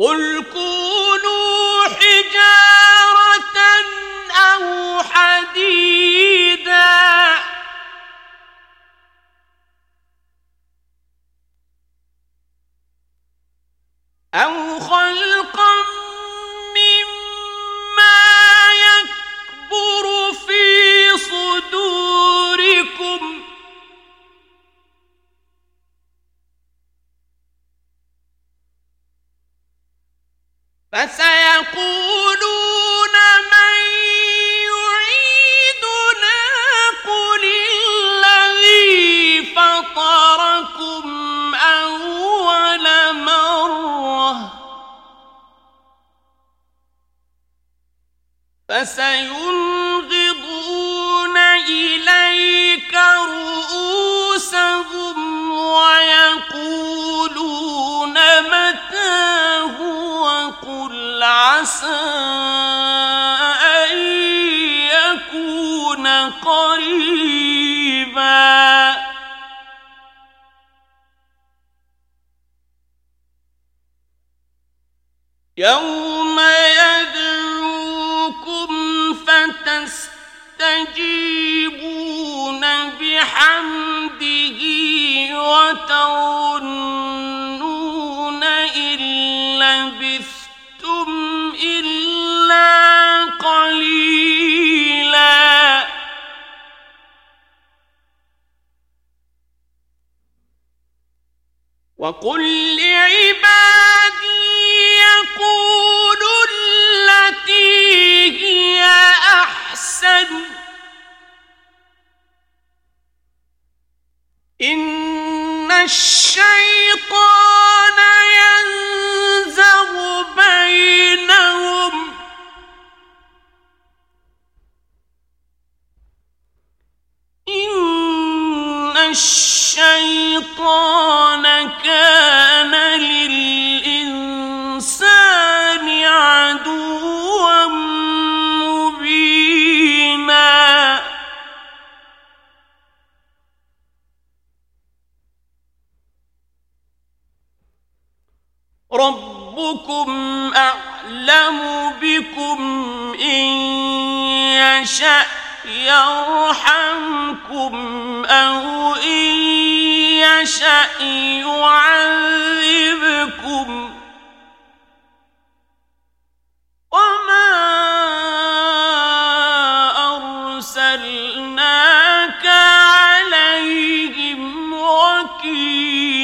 قل كونوا فسيقولون يوم يدعوكم فتستجيبون بحمده وتظنون وقل لعبادي يقولوا الشيطان كان للإنسان عدوا مبينا. ربكم أعلم بكم إن يشأ. يرحمكم أو إن يشأ يعذبكم وما أرسلناك عليهم وكيلا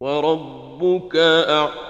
وربك أعلم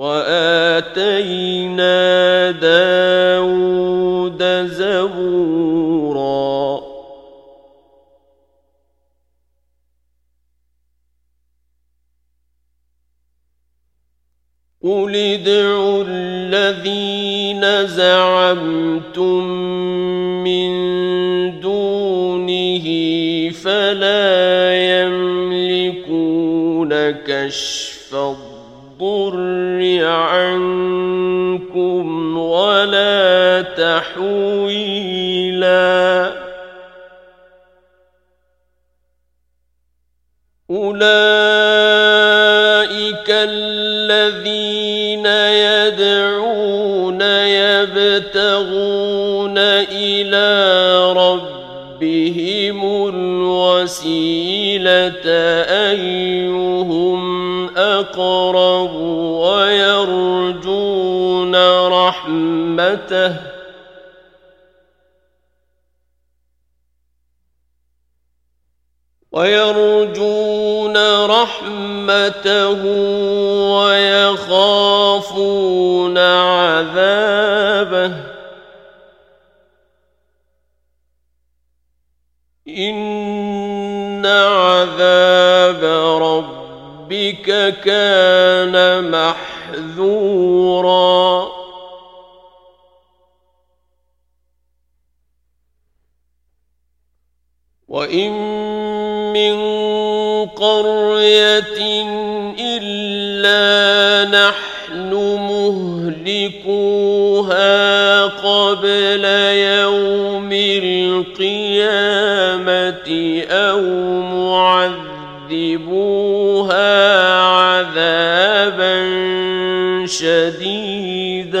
وآتينا داود زبورا. قل ادعوا الذين زعمتم من دونه فلا يملكون كشف الضر عنكم ولا تحويلا. أولئك الذين يدعون يبتغون إلى ربهم الوسيلة أيهم أقرب رحمته ويرجون رحمته ويخافون عذابه۔ إن عذاب ربك ربك كان محذورا۔ وإن من قرية إلا نحن مهلكوها قبل يوم القيامة أو معذبوها عذابا شديدا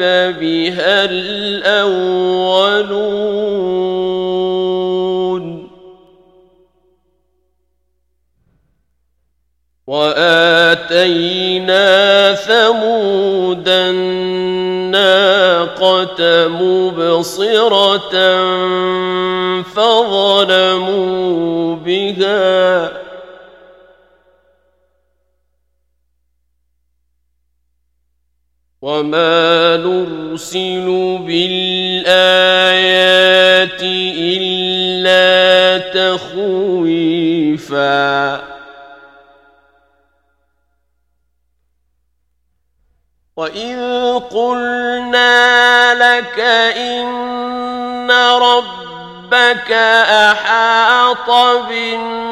الأولون. وآتينا ثمود الناقة مبصرة فظلموا بها. وما نرسل بالآيات إلا تخويفا وإذ قلنا لك إن ربك أحاط بالناس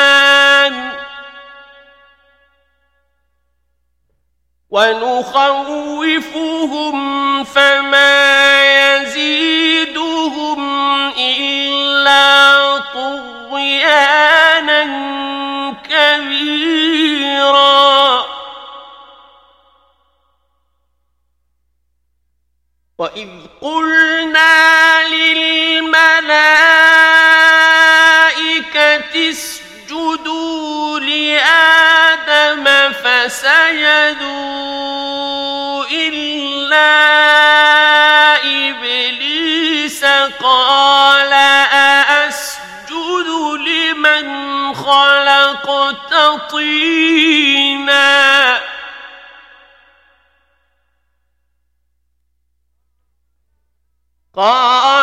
ونخوفهم فما يزيدهم إلا طغيانا كبيرا. وإذ قلنا للملائكة اسجدوا اسجدوا لآدم فسجدوا إلا إبليس قال أأسجد لمن خلقت طينا قال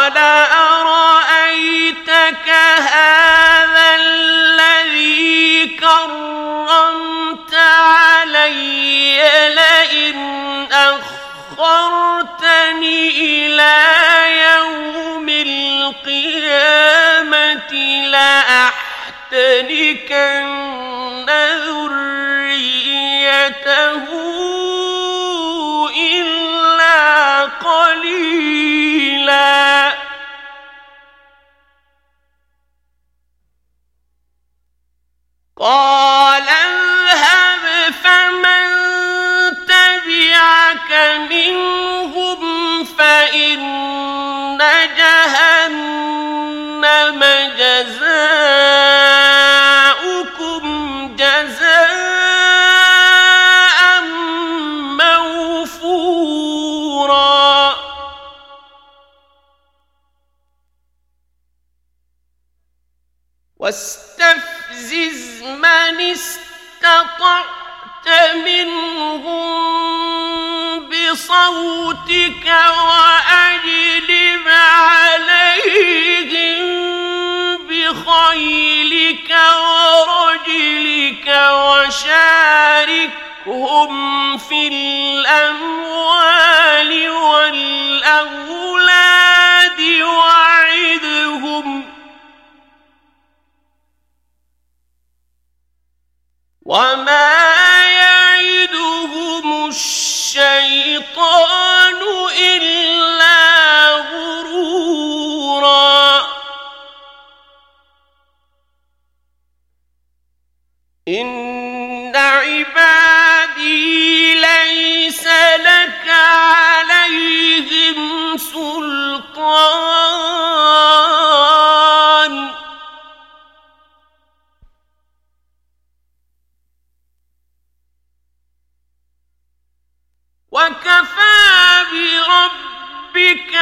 وكفى بربك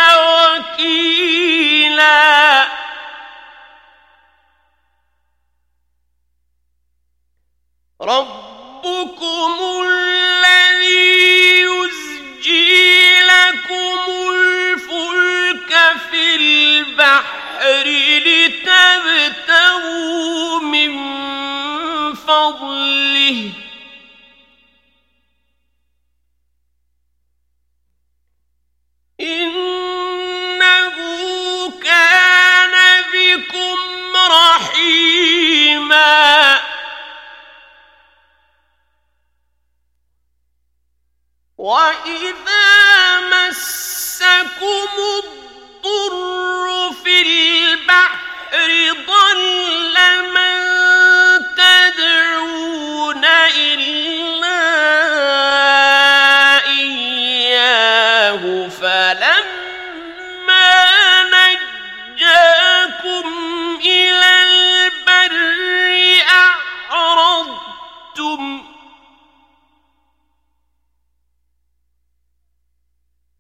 وكيلا ربكم الذي يزجي لكم الفلك في البحر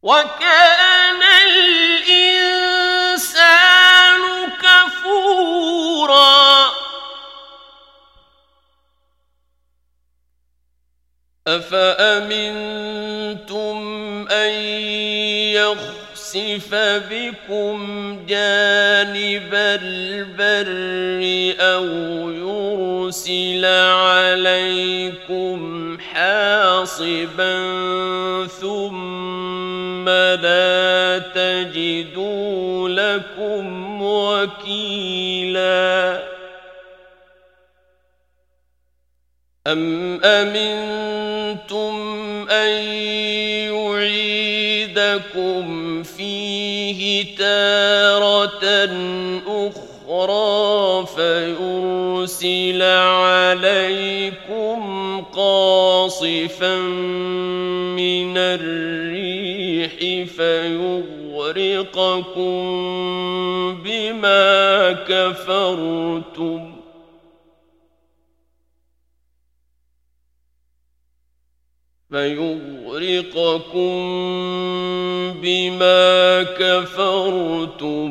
وكان الإنسان كفورا أفأمنتم أن يخسف بكم جانب البر أو يرسل عليكم حاصبا ثم لا تجدوا لكم وكيلا أم أمنتم أن يعيدكم فيه تارة أخرى فيرسل عليكم قاصفا من الريح فيغرقكم بما كفرتم. فيغرقكم بما كفرتم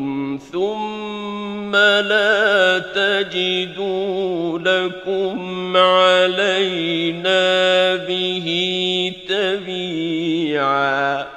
ثم لا تجدوا لكم علينا به تبيعا.